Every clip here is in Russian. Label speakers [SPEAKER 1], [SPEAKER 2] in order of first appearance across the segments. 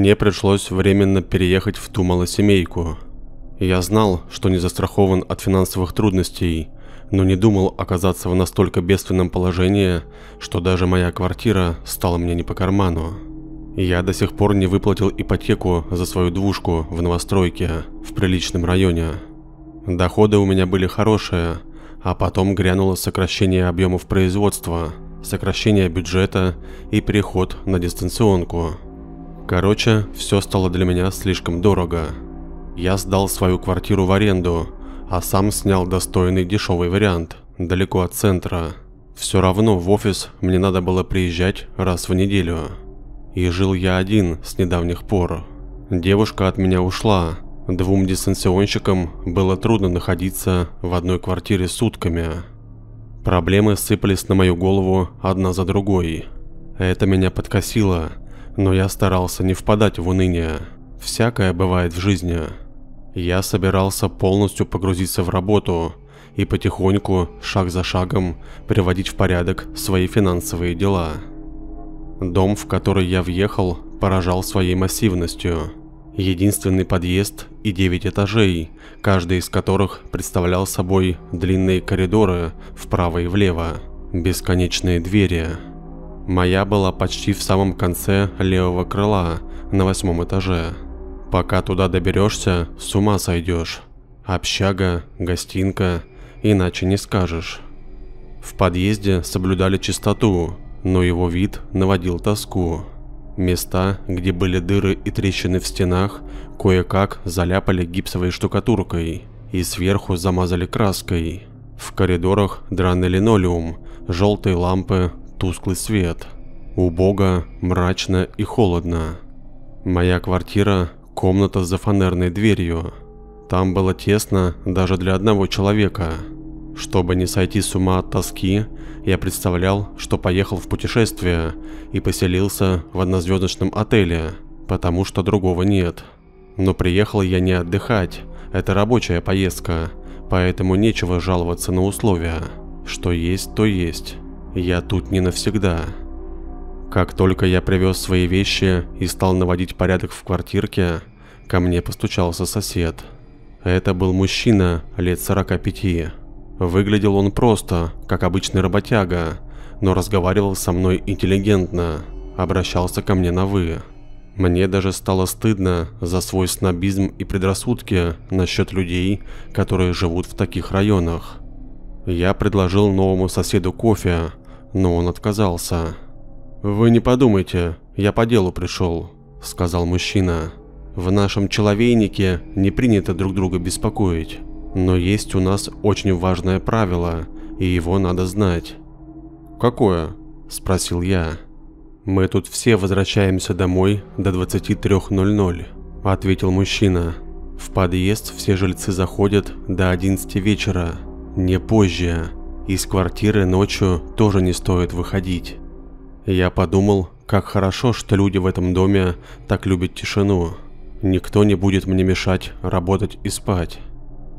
[SPEAKER 1] Мне пришлось временно переехать в ту малосемейку. Я знал, что не застрахован от финансовых трудностей, но не думал оказаться в настолько бедственном положении, что даже моя квартира стала мне не по карману. Я до сих пор не выплатил ипотеку за свою двушку в новостройке в приличном районе. Доходы у меня были хорошие, а потом грянуло сокращение объемов производства, сокращение бюджета и переход на дистанционку. Короче, все стало для меня слишком дорого. Я сдал свою квартиру в аренду, а сам снял достойный дешевый вариант, далеко от центра. Все равно в офис мне надо было приезжать раз в неделю. И жил я один с недавних пор. Девушка от меня ушла. Двум дистанционщикам было трудно находиться в одной квартире сутками. Проблемы сыпались на мою голову одна за другой. Это меня подкосило, но я старался не впадать в уныние. Всякое бывает в жизни. Я собирался полностью погрузиться в работу и потихоньку, шаг за шагом, приводить в порядок свои финансовые дела. Дом, в который я въехал, поражал своей массивностью. Единственный подъезд и 9 этажей, каждый из которых представлял собой длинные коридоры вправо и влево, бесконечные двери. Моя была почти в самом конце левого крыла, на восьмом этаже. Пока туда доберешься, с ума сойдешь. Общага, гостинка, иначе не скажешь. В подъезде соблюдали чистоту, но его вид наводил тоску. Места, где были дыры и трещины в стенах, кое-как заляпали гипсовой штукатуркой и сверху замазали краской. В коридорах драный линолеум, желтые лампы, тусклый свет. Убого, мрачно и холодно. Моя квартира – комната за фанерной дверью. Там было тесно даже для одного человека – чтобы не сойти с ума от тоски, я представлял, что поехал в путешествие и поселился в однозвездочном отеле, потому что другого нет. Но приехал я не отдыхать, это рабочая поездка, поэтому нечего жаловаться на условия. Что есть, то есть. Я тут не навсегда. Как только я привез свои вещи и стал наводить порядок в квартирке, ко мне постучался сосед. Это был мужчина лет 45. Выглядел он просто, как обычный работяга, но разговаривал со мной интеллигентно, обращался ко мне на «вы». Мне даже стало стыдно за свой снобизм и предрассудки насчет людей, которые живут в таких районах. Я предложил новому соседу кофе, но он отказался. «Вы не подумайте, я по делу пришел», – сказал мужчина. «В нашем человейнике не принято друг друга беспокоить. Но есть у нас очень важное правило, и его надо знать. «Какое?» – спросил я. «Мы тут все возвращаемся домой до 23.00», – ответил мужчина. «В подъезд все жильцы заходят до 11 вечера, не позже. Из квартиры ночью тоже не стоит выходить». Я подумал, как хорошо, что люди в этом доме так любят тишину. Никто не будет мне мешать работать и спать.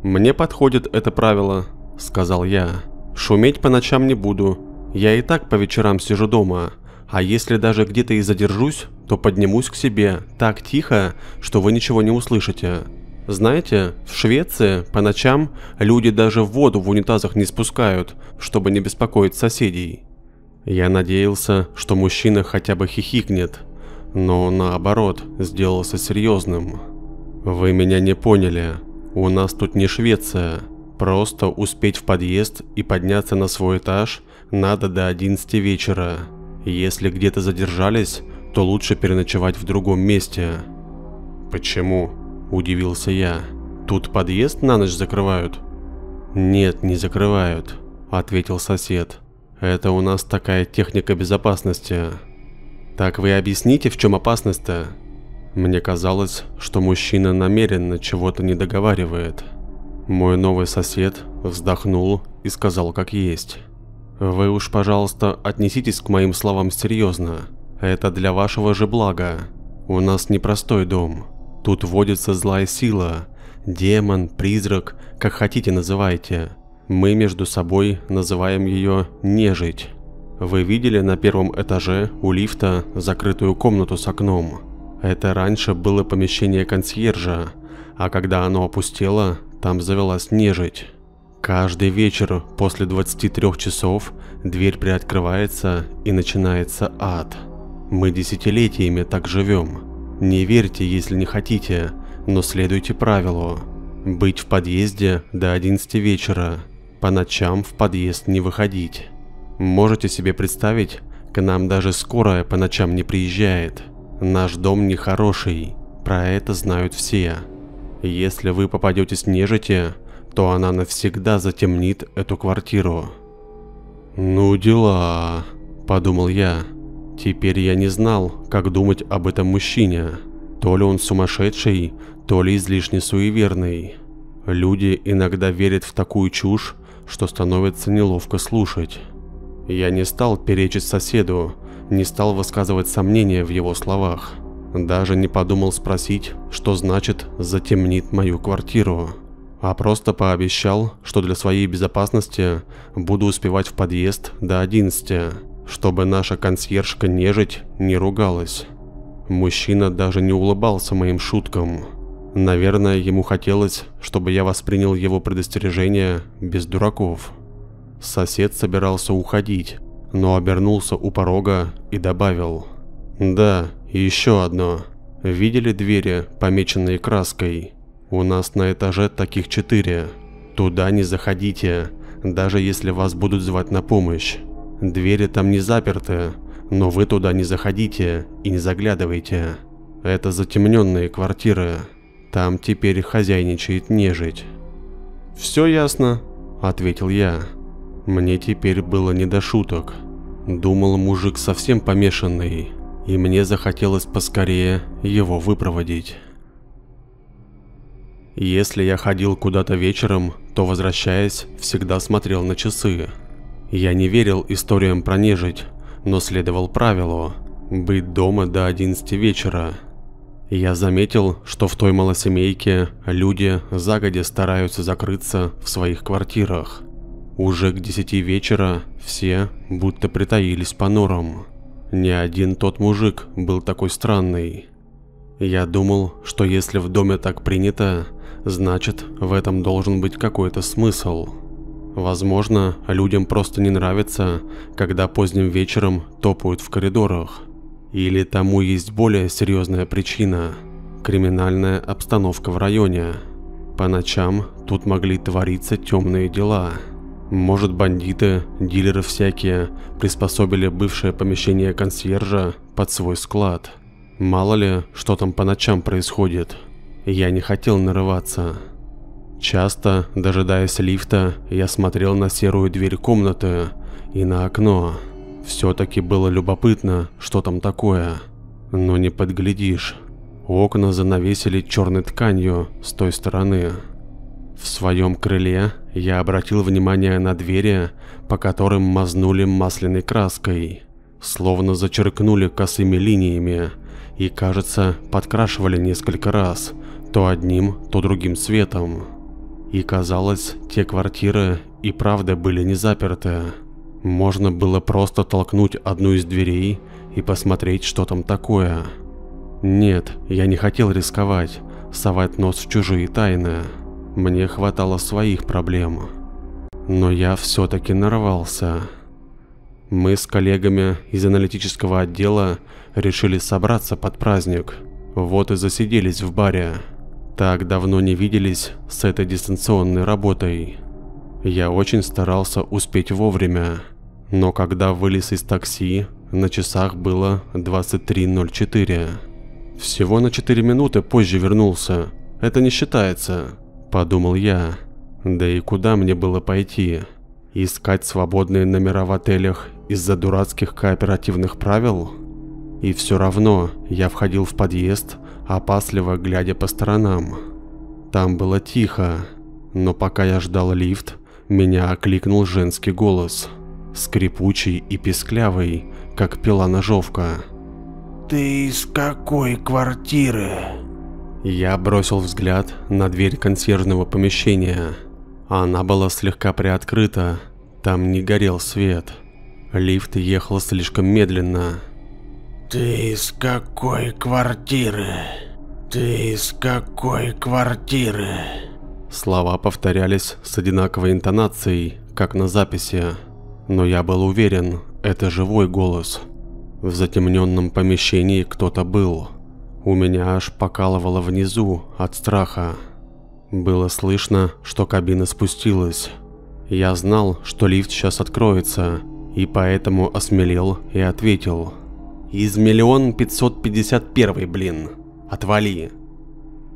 [SPEAKER 1] «Мне подходит это правило», – сказал я. «Шуметь по ночам не буду. Я и так по вечерам сижу дома. А если даже где-то и задержусь, то поднимусь к себе так тихо, что вы ничего не услышите. Знаете, в Швеции по ночам люди даже воду в унитазах не спускают, чтобы не беспокоить соседей. Я надеялся, что мужчина хотя бы хихикнет, но наоборот сделался серьезным. Вы меня не поняли. У нас тут не Швеция. Просто успеть в подъезд и подняться на свой этаж надо до 11 вечера. Если где-то задержались, то лучше переночевать в другом месте. Почему? Удивился я. Тут подъезд на ночь закрывают? Нет, не закрывают, ответил сосед. Это у нас такая техника безопасности. Так вы объясните, в чем опасность-то? Мне казалось, что мужчина намеренно чего-то не договаривает. Мой новый сосед вздохнул и сказал как есть. Вы уж, пожалуйста, отнеситесь к моим словам серьезно. Это для вашего же блага. У нас непростой дом. Тут водится злая сила. Демон, призрак, как хотите называйте. Мы между собой называем ее нежить. Вы видели на первом этаже у лифта закрытую комнату с окном? Это раньше было помещение консьержа, а когда оно опустело, там завелась нежить. Каждый вечер после 23 часов дверь приоткрывается и начинается ад. Мы десятилетиями так живем. Не верьте, если не хотите, но следуйте правилу. Быть в подъезде до 11 вечера, по ночам в подъезд не выходить. Можете себе представить, к нам даже скорая по ночам не приезжает. Наш дом нехороший, про это знают все. Если вы попадете с нежити, то она навсегда затемнит эту квартиру. «Ну дела», – подумал я. Теперь я не знал, как думать об этом мужчине. То ли он сумасшедший, то ли излишне суеверный. Люди иногда верят в такую чушь, что становится неловко слушать. Я не стал перечить соседу, не стал высказывать сомнения в его словах. Даже не подумал спросить, что значит «затемнит мою квартиру», а просто пообещал, что для своей безопасности буду успевать в подъезд до 11, чтобы наша консьержка нежить не ругалась. Мужчина даже не улыбался моим шуткам. Наверное, ему хотелось, чтобы я воспринял его предостережение без дураков. Сосед собирался уходить, но обернулся у порога и добавил. «Да, еще одно. Видели двери, помеченные краской? У нас на этаже таких четыре. Туда не заходите, даже если вас будут звать на помощь. Двери там не заперты, но вы туда не заходите и не заглядывайте. Это затемненные квартиры. Там теперь хозяйничает нежить. «Все ясно», — ответил я. Мне теперь было не до шуток. Думал, мужик совсем помешанный, и мне захотелось поскорее его выпроводить. Если я ходил куда-то вечером, то возвращаясь, всегда смотрел на часы. Я не верил историям про нежить, но следовал правилу – быть дома до 11 вечера. Я заметил, что в той малосемейке люди загодя стараются закрыться в своих квартирах – уже к десяти вечера все будто притаились по норам. Ни один тот мужик был такой странный. Я думал, что если в доме так принято, значит в этом должен быть какой-то смысл. Возможно, людям просто не нравится, когда поздним вечером топают в коридорах. Или тому есть более серьезная причина – криминальная обстановка в районе. По ночам тут могли твориться темные дела – может бандиты, дилеры всякие, приспособили бывшее помещение консьержа под свой склад. Мало ли, что там по ночам происходит. Я не хотел нарываться. Часто, дожидаясь лифта, я смотрел на серую дверь комнаты и на окно. Все-таки было любопытно, что там такое. Но не подглядишь. Окна занавесили черной тканью с той стороны. В своем крыле я обратил внимание на двери, по которым мазнули масляной краской, словно зачеркнули косыми линиями и, кажется, подкрашивали несколько раз, то одним, то другим цветом. И казалось, те квартиры и правда были не заперты. Можно было просто толкнуть одну из дверей и посмотреть, что там такое. Нет, я не хотел рисковать, совать нос в чужие тайны. Мне хватало своих проблем. Но я все-таки нарвался. Мы с коллегами из аналитического отдела решили собраться под праздник. Вот и засиделись в баре. Так давно не виделись с этой дистанционной работой. Я очень старался успеть вовремя. Но когда вылез из такси, на часах было 23.04. Всего на 4 минуты позже вернулся. Это не считается. Подумал я. Да и куда мне было пойти? Искать свободные номера в отелях из-за дурацких кооперативных правил? И все равно я входил в подъезд, опасливо глядя по сторонам. Там было тихо, но пока я ждал лифт, меня окликнул женский голос, скрипучий и песклявый, как пила-ножовка.
[SPEAKER 2] «Ты из какой квартиры?»
[SPEAKER 1] Я бросил взгляд на дверь консьержного помещения. Она была слегка приоткрыта, там не горел свет. Лифт ехал слишком медленно.
[SPEAKER 2] Ты из какой квартиры? Ты из какой квартиры?
[SPEAKER 1] Слова повторялись с одинаковой интонацией, как на записи. Но я был уверен, это живой голос. В затемненном помещении кто-то был. У меня аж покалывало внизу от страха. Было слышно, что кабина спустилась. Я знал, что лифт сейчас откроется, и поэтому осмелел и ответил. «Из миллион пятьсот пятьдесят первый, блин. Отвали!»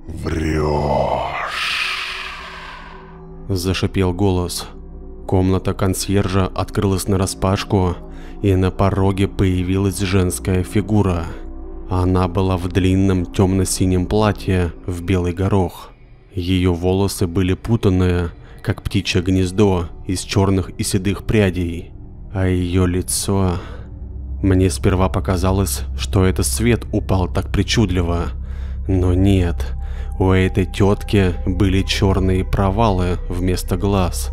[SPEAKER 2] Врешь.
[SPEAKER 1] Зашипел голос. Комната консьержа открылась нараспашку, и на пороге появилась женская фигура. Она была в длинном темно-синем платье в белый горох. Ее волосы были путанные, как птичье гнездо из черных и седых прядей, а ее лицо... Мне сперва показалось, что это свет упал так причудливо, но нет, у этой тетки были черные провалы вместо глаз,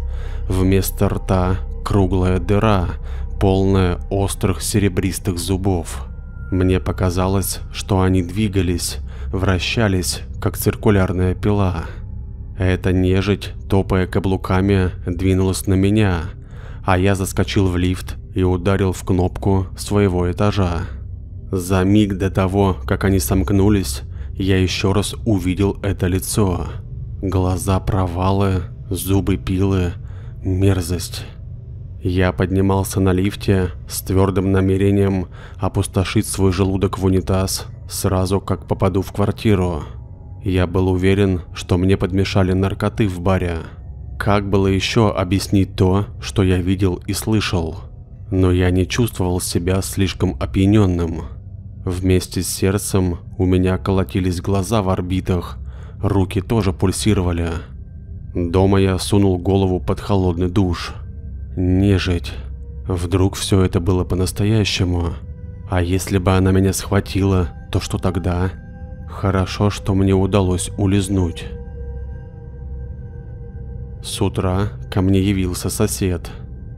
[SPEAKER 1] вместо рта круглая дыра, полная острых серебристых зубов. Мне показалось, что они двигались, вращались, как циркулярная пила. Эта нежить, топая каблуками, двинулась на меня, а я заскочил в лифт и ударил в кнопку своего этажа. За миг до того, как они сомкнулись, я еще раз увидел это лицо. Глаза провалы, зубы пилы, мерзость. Я поднимался на лифте с твердым намерением опустошить свой желудок в унитаз сразу как попаду в квартиру. Я был уверен, что мне подмешали наркоты в баре. Как было еще объяснить то, что я видел и слышал? Но я не чувствовал себя слишком опьяненным. Вместе с сердцем у меня колотились глаза в орбитах, руки тоже пульсировали. Дома я сунул голову под холодный душ. Нежить. Вдруг все это было по-настоящему. А если бы она меня схватила, то что тогда? Хорошо, что мне удалось улизнуть. С утра ко мне явился сосед.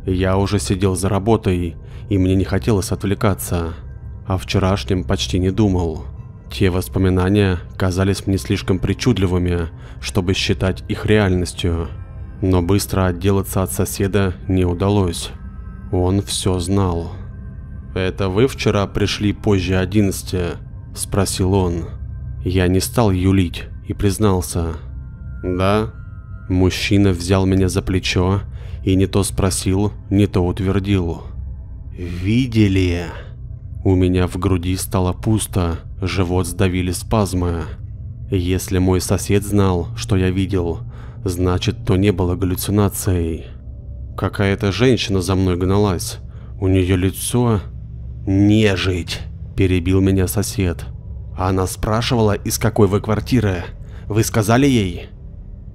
[SPEAKER 1] Я уже сидел за работой, и мне не хотелось отвлекаться. О вчерашнем почти не думал. Те воспоминания казались мне слишком причудливыми, чтобы считать их реальностью. Но быстро отделаться от соседа не удалось. Он все знал. «Это вы вчера пришли позже 11?» – спросил он. Я не стал юлить и признался. «Да?» Мужчина взял меня за плечо и не то спросил, не то утвердил. «Видели?» У меня в груди стало пусто, живот сдавили спазмы. Если мой сосед знал, что я видел, значит, то не было галлюцинацией. Какая-то женщина за мной гналась. У нее лицо... «Нежить!» – перебил меня сосед. Она спрашивала, из какой вы квартиры. Вы сказали ей?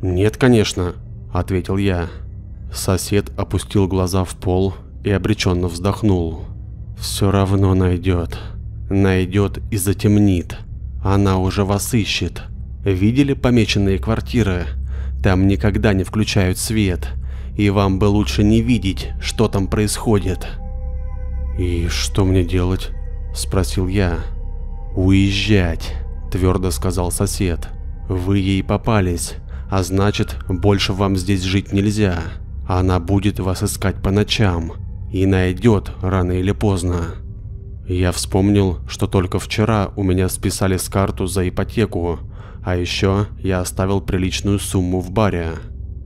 [SPEAKER 1] Нет, конечно, ответил я. Сосед опустил глаза в пол и обреченно вздохнул. Все равно найдет. Найдет и затемнит. Она уже вас ищет. Видели помеченные квартиры? Там никогда не включают свет. И вам бы лучше не видеть, что там происходит. «И что мне делать?» – спросил я. «Уезжать», – твердо сказал сосед. «Вы ей попались, а значит, больше вам здесь жить нельзя. Она будет вас искать по ночам и найдет рано или поздно». Я вспомнил, что только вчера у меня списали с карту за ипотеку, а еще я оставил приличную сумму в баре.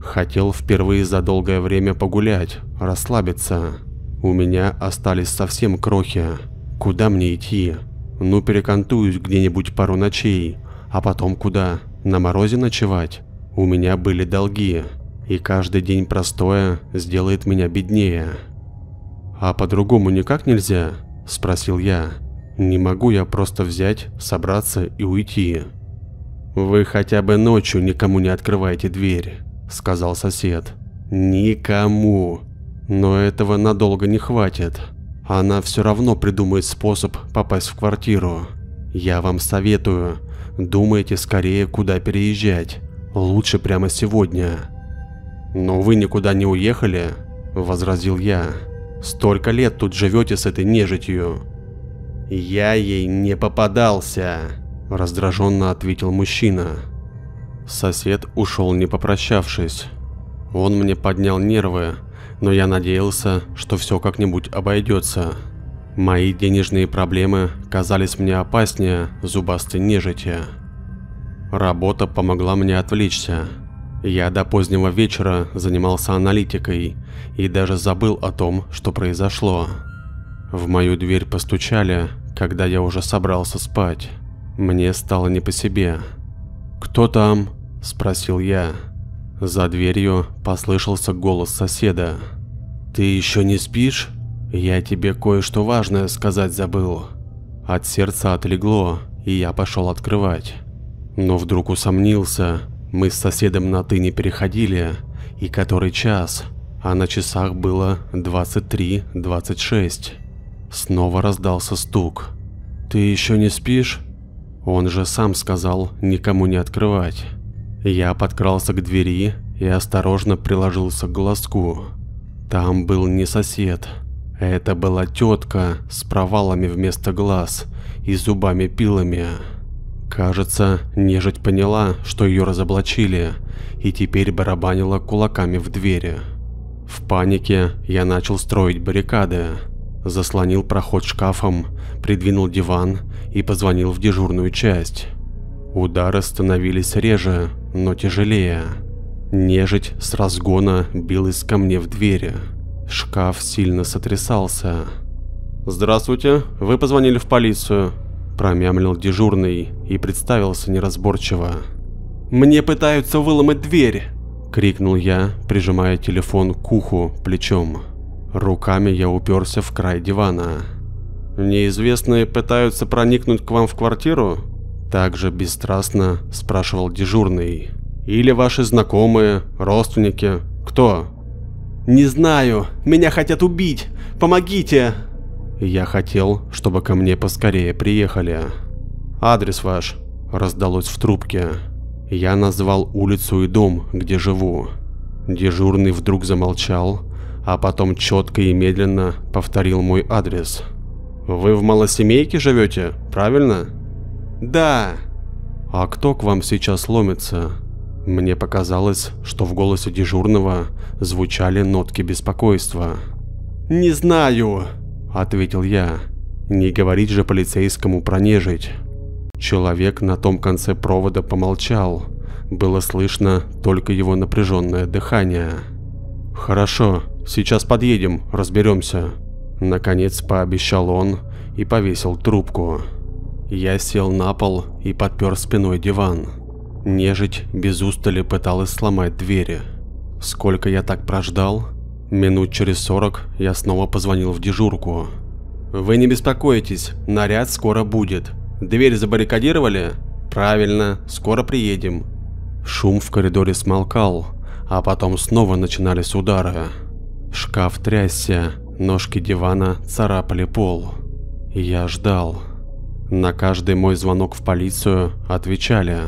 [SPEAKER 1] Хотел впервые за долгое время погулять, расслабиться. У меня остались совсем крохи. Куда мне идти? Ну перекантуюсь где-нибудь пару ночей, а потом куда? На морозе ночевать? У меня были долги, и каждый день простое сделает меня беднее. А по-другому никак нельзя? Спросил я. Не могу я просто взять, собраться и уйти. Вы хотя бы ночью никому не открывайте дверь, сказал сосед. Никому. Но этого надолго не хватит. Она все равно придумает способ попасть в квартиру. Я вам советую, думайте скорее, куда переезжать. Лучше прямо сегодня. Но вы никуда не уехали, возразил я. Столько лет тут живете с этой нежитью. Я ей не попадался, раздраженно ответил мужчина. Сосед ушел не попрощавшись. Он мне поднял нервы, но я надеялся, что все как-нибудь обойдется. Мои денежные проблемы казались мне опаснее зубастой нежити. Работа помогла мне отвлечься. Я до позднего вечера занимался аналитикой и даже забыл о том, что произошло. В мою дверь постучали, когда я уже собрался спать. Мне стало не по себе. «Кто там?» – спросил я. За дверью послышался голос соседа. «Ты еще не спишь? Я тебе кое-что важное сказать забыл». От сердца отлегло, и я пошел открывать. Но вдруг усомнился, мы с соседом на «ты» не переходили, и который час, а на часах было 23.26. Снова раздался стук. «Ты еще не спишь?» Он же сам сказал никому не открывать. Я подкрался к двери и осторожно приложился к глазку. Там был не сосед. Это была тетка с провалами вместо глаз и зубами-пилами. Кажется, нежить поняла, что ее разоблачили, и теперь барабанила кулаками в двери. В панике я начал строить баррикады, заслонил проход шкафом, придвинул диван и позвонил в дежурную часть. Удары становились реже, но тяжелее. Нежить с разгона билась ко мне в двери. Шкаф сильно сотрясался. «Здравствуйте, вы позвонили в полицию», – промямлил дежурный и представился неразборчиво. «Мне пытаются выломать дверь!» – крикнул я, прижимая телефон к уху плечом. Руками я уперся в край дивана. «Неизвестные пытаются проникнуть к вам в квартиру?» Также бесстрастно спрашивал дежурный. «Или ваши знакомые, родственники? Кто?» «Не знаю, меня хотят убить! Помогите!» Я хотел, чтобы ко мне поскорее приехали. «Адрес ваш?» – раздалось в трубке. Я назвал улицу и дом, где живу. Дежурный вдруг замолчал, а потом четко и медленно повторил мой адрес. «Вы в малосемейке живете, правильно?» «Да». «А кто к вам сейчас ломится?» Мне показалось, что в голосе дежурного звучали нотки беспокойства. «Не знаю», — ответил я. «Не говорить же полицейскому про нежить». Человек на том конце провода помолчал. Было слышно только его напряженное дыхание. «Хорошо, сейчас подъедем, разберемся», — наконец пообещал он и повесил трубку. Я сел на пол и подпер спиной диван. Нежить без устали пыталась сломать двери. Сколько я так прождал? Минут через сорок я снова позвонил в дежурку. «Вы не беспокойтесь, наряд скоро будет. Дверь забаррикадировали? Правильно, скоро приедем». Шум в коридоре смолкал, а потом снова начинались удары. Шкаф трясся, ножки дивана царапали пол. Я ждал. На каждый мой звонок в полицию отвечали.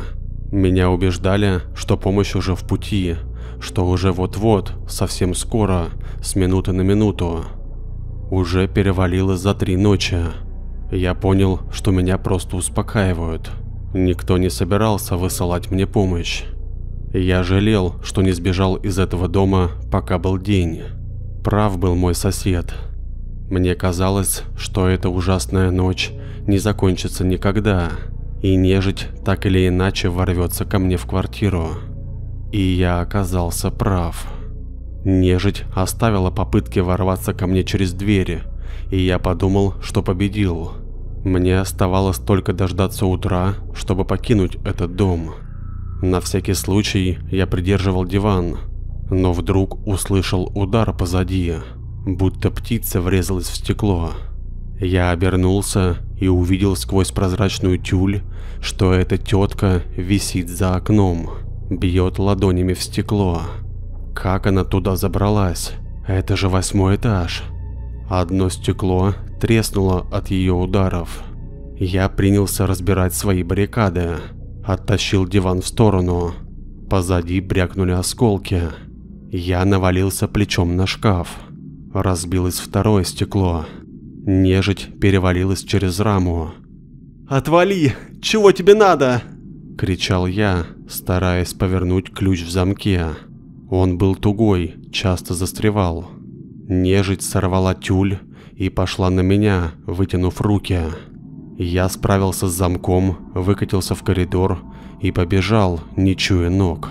[SPEAKER 1] Меня убеждали, что помощь уже в пути, что уже вот-вот, совсем скоро, с минуты на минуту. Уже перевалило за три ночи. Я понял, что меня просто успокаивают. Никто не собирался высылать мне помощь. Я жалел, что не сбежал из этого дома, пока был день. Прав был мой сосед. Мне казалось, что эта ужасная ночь не закончится никогда, и нежить так или иначе ворвется ко мне в квартиру. И я оказался прав. Нежить оставила попытки ворваться ко мне через двери, и я подумал, что победил. Мне оставалось только дождаться утра, чтобы покинуть этот дом. На всякий случай я придерживал диван, но вдруг услышал удар позади, будто птица врезалась в стекло. Я обернулся и увидел сквозь прозрачную тюль, что эта тетка висит за окном, бьет ладонями в стекло. Как она туда забралась? Это же восьмой этаж. Одно стекло треснуло от ее ударов. Я принялся разбирать свои баррикады, оттащил диван в сторону. Позади брякнули осколки. Я навалился плечом на шкаф. Разбилось второе стекло. Нежить перевалилась через раму. «Отвали! Чего тебе надо?» – кричал я, стараясь повернуть ключ в замке. Он был тугой, часто застревал. Нежить сорвала тюль и пошла на меня, вытянув руки. Я справился с замком, выкатился в коридор и побежал, не чуя ног.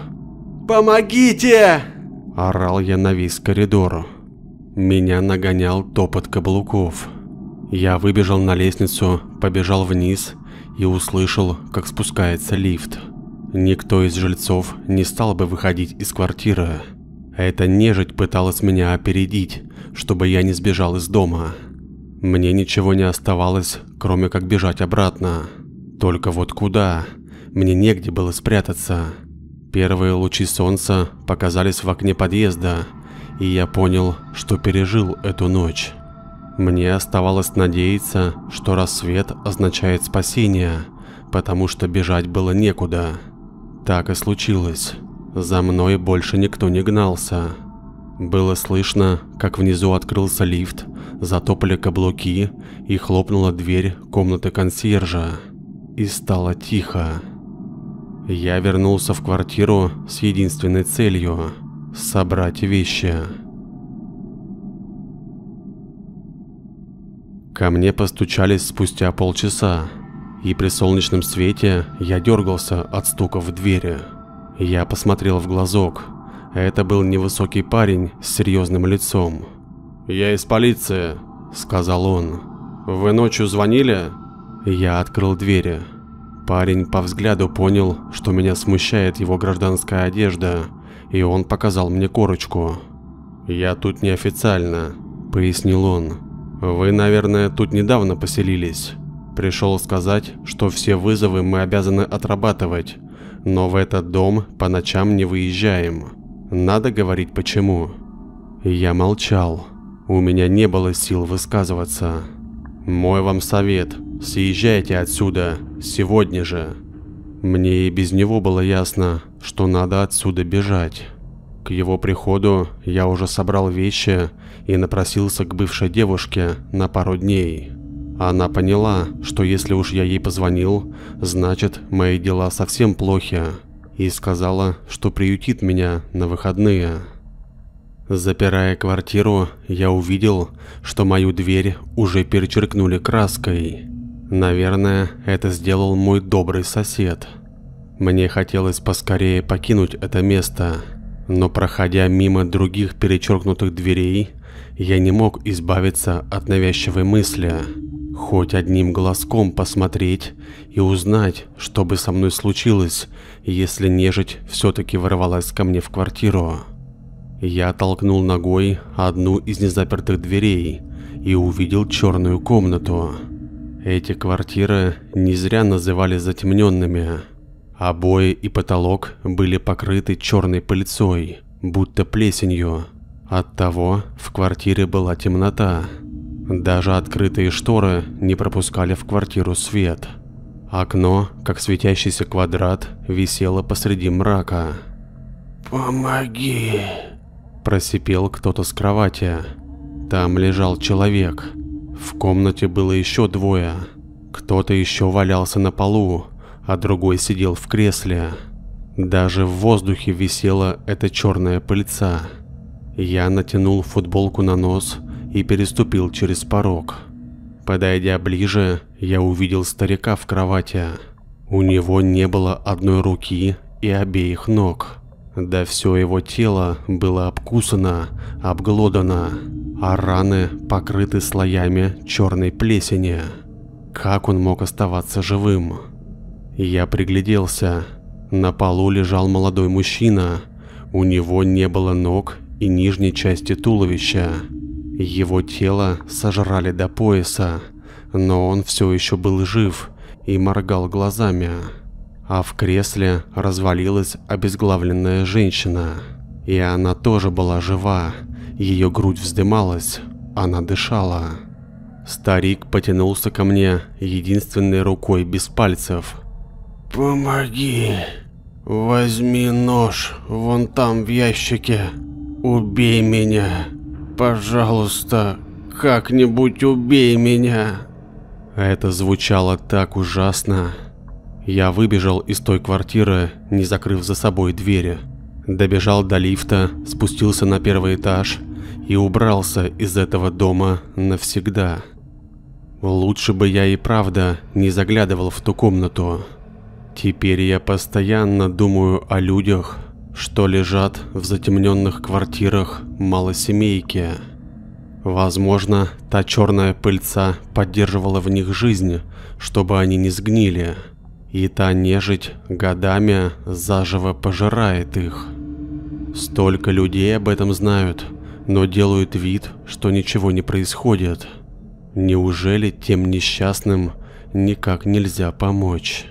[SPEAKER 1] «Помогите!» – орал я на весь коридор. Меня нагонял топот каблуков. Я выбежал на лестницу, побежал вниз и услышал, как спускается лифт. Никто из жильцов не стал бы выходить из квартиры. Эта нежить пыталась меня опередить, чтобы я не сбежал из дома. Мне ничего не оставалось, кроме как бежать обратно. Только вот куда? Мне негде было спрятаться. Первые лучи солнца показались в окне подъезда, и я понял, что пережил эту ночь. Мне оставалось надеяться, что рассвет означает спасение, потому что бежать было некуда. Так и случилось. За мной больше никто не гнался. Было слышно, как внизу открылся лифт, затопали каблуки и хлопнула дверь комнаты консьержа. И стало тихо. Я вернулся в квартиру с единственной целью – собрать вещи. Ко мне постучались спустя полчаса, и при солнечном свете я дергался от стука в двери. Я посмотрел в глазок. Это был невысокий парень с серьезным лицом. «Я из полиции», — сказал он. «Вы ночью звонили?» Я открыл двери. Парень по взгляду понял, что меня смущает его гражданская одежда, и он показал мне корочку. «Я тут неофициально», — пояснил он. «Вы, наверное, тут недавно поселились. Пришел сказать, что все вызовы мы обязаны отрабатывать, но в этот дом по ночам не выезжаем. Надо говорить почему. Я молчал. У меня не было сил высказываться. Мой вам совет. Съезжайте отсюда. Сегодня же. Мне и без него было ясно, что надо отсюда бежать. К его приходу я уже собрал вещи и напросился к бывшей девушке на пару дней. Она поняла, что если уж я ей позвонил, значит мои дела совсем плохи, и сказала, что приютит меня на выходные. Запирая квартиру, я увидел, что мою дверь уже перечеркнули краской. Наверное, это сделал мой добрый сосед. Мне хотелось поскорее покинуть это место, но проходя мимо других перечеркнутых дверей, я не мог избавиться от навязчивой мысли – Хоть одним глазком посмотреть и узнать, что бы со мной случилось, если нежить все-таки ворвалась ко мне в квартиру. Я толкнул ногой одну из незапертых дверей и увидел черную комнату. Эти квартиры не зря называли затемненными. Обои и потолок были покрыты черной пыльцой, будто плесенью. Оттого в квартире была темнота. Даже открытые шторы не пропускали в квартиру свет. Окно, как светящийся квадрат, висело посреди мрака.
[SPEAKER 2] «Помоги!»
[SPEAKER 1] – просипел кто-то с кровати. Там лежал человек. В комнате было еще двое. Кто-то еще валялся на полу, а другой сидел в кресле. Даже в воздухе висела эта черная пыльца. Я натянул футболку на нос и переступил через порог. Подойдя ближе, я увидел старика в кровати. У него не было одной руки и обеих ног. Да все его тело было обкусано, обглодано, а раны покрыты слоями черной плесени. Как он мог оставаться живым? Я пригляделся. На полу лежал молодой мужчина. У него не было ног и нижней части туловища. Его тело сожрали до пояса, но он все еще был жив и моргал глазами. А в кресле развалилась обезглавленная женщина. И она тоже была жива, ее грудь вздымалась, она дышала. Старик потянулся ко мне единственной рукой без пальцев.
[SPEAKER 2] «Помоги! Возьми нож вон там в ящике. Убей меня!» Пожалуйста, как-нибудь убей меня.
[SPEAKER 1] Это звучало так ужасно. Я выбежал из той квартиры, не закрыв за собой двери. Добежал до лифта, спустился на первый этаж и убрался из этого дома навсегда. Лучше бы я и правда не заглядывал в ту комнату. Теперь я постоянно думаю о людях, что лежат в затемненных квартирах малосемейки. Возможно, та черная пыльца поддерживала в них жизнь, чтобы они не сгнили, и та нежить годами заживо пожирает их. Столько людей об этом знают, но делают вид, что ничего не происходит. Неужели тем несчастным никак нельзя помочь?